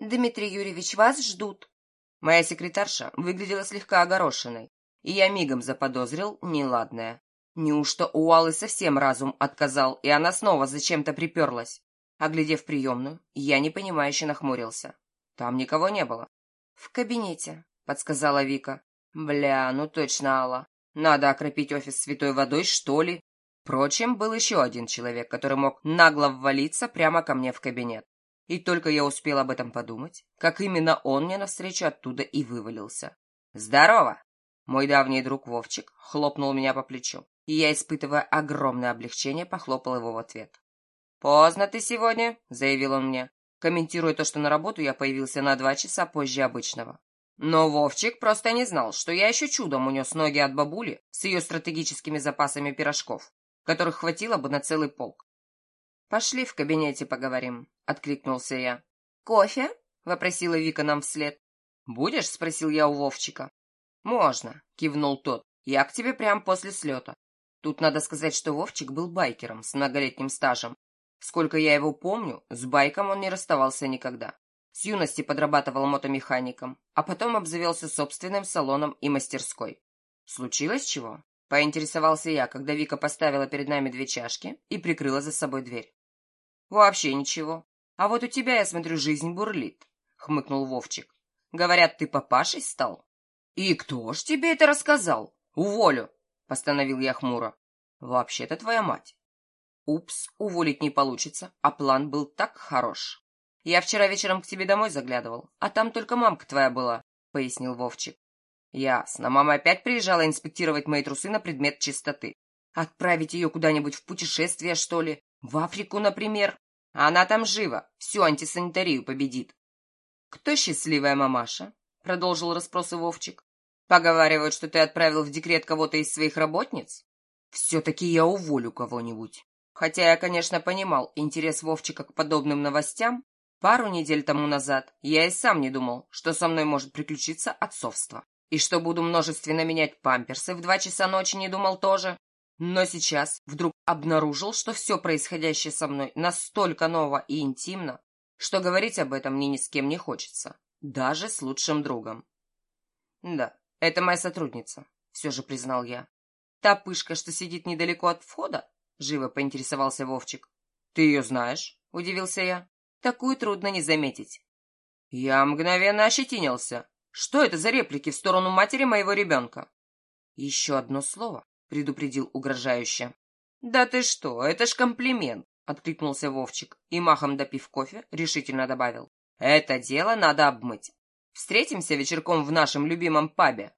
Дмитрий Юрьевич, вас ждут». Моя секретарша выглядела слегка огорошенной, и я мигом заподозрил неладное. Неужто у Аллы совсем разум отказал, и она снова зачем-то приперлась? Оглядев приемную, я непонимающе нахмурился. Там никого не было. «В кабинете», — подсказала Вика. «Бля, ну точно, Алла. Надо окропить офис святой водой, что ли?» Впрочем, был еще один человек, который мог нагло ввалиться прямо ко мне в кабинет. И только я успел об этом подумать, как именно он мне навстречу оттуда и вывалился. «Здорово!» Мой давний друг Вовчик хлопнул меня по плечу, и я, испытывая огромное облегчение, похлопал его в ответ. «Поздно ты сегодня», — заявил он мне, комментируя то, что на работу я появился на два часа позже обычного. Но Вовчик просто не знал, что я еще чудом унес ноги от бабули с ее стратегическими запасами пирожков, которых хватило бы на целый полк. «Пошли в кабинете поговорим», — откликнулся я. «Кофе?» — вопросила Вика нам вслед. «Будешь?» — спросил я у Вовчика. «Можно», — кивнул тот. «Я к тебе прямо после слета». Тут надо сказать, что Вовчик был байкером с многолетним стажем, Сколько я его помню, с байком он не расставался никогда. С юности подрабатывал мотомехаником, а потом обзавелся собственным салоном и мастерской. Случилось чего? Поинтересовался я, когда Вика поставила перед нами две чашки и прикрыла за собой дверь. Вообще ничего. А вот у тебя, я смотрю, жизнь бурлит, хмыкнул Вовчик. Говорят, ты папашей стал? И кто ж тебе это рассказал? Уволю, постановил я хмуро. Вообще-то твоя мать. Упс, уволить не получится, а план был так хорош. Я вчера вечером к тебе домой заглядывал, а там только мамка твоя была, пояснил Вовчик. Ясно, мама опять приезжала инспектировать мои трусы на предмет чистоты. Отправить ее куда-нибудь в путешествие, что ли? В Африку, например? Она там жива, всю антисанитарию победит. Кто счастливая мамаша? Продолжил расспросы Вовчик. Поговаривают, что ты отправил в декрет кого-то из своих работниц? Все-таки я уволю кого-нибудь. Хотя я, конечно, понимал интерес Вовчика к подобным новостям, пару недель тому назад я и сам не думал, что со мной может приключиться отцовство. И что буду множественно менять памперсы в два часа ночи не думал тоже. Но сейчас вдруг обнаружил, что все происходящее со мной настолько ново и интимно, что говорить об этом мне ни с кем не хочется. Даже с лучшим другом. Да, это моя сотрудница, все же признал я. Та пышка, что сидит недалеко от входа, живо поинтересовался Вовчик. Ты ее знаешь? Удивился я. Такую трудно не заметить. Я мгновенно ощетинился. Что это за реплики в сторону матери моего ребенка? Еще одно слово, предупредил угрожающе. Да ты что, это ж комплимент, откликнулся Вовчик и, махом допив кофе, решительно добавил. Это дело надо обмыть. Встретимся вечерком в нашем любимом пабе.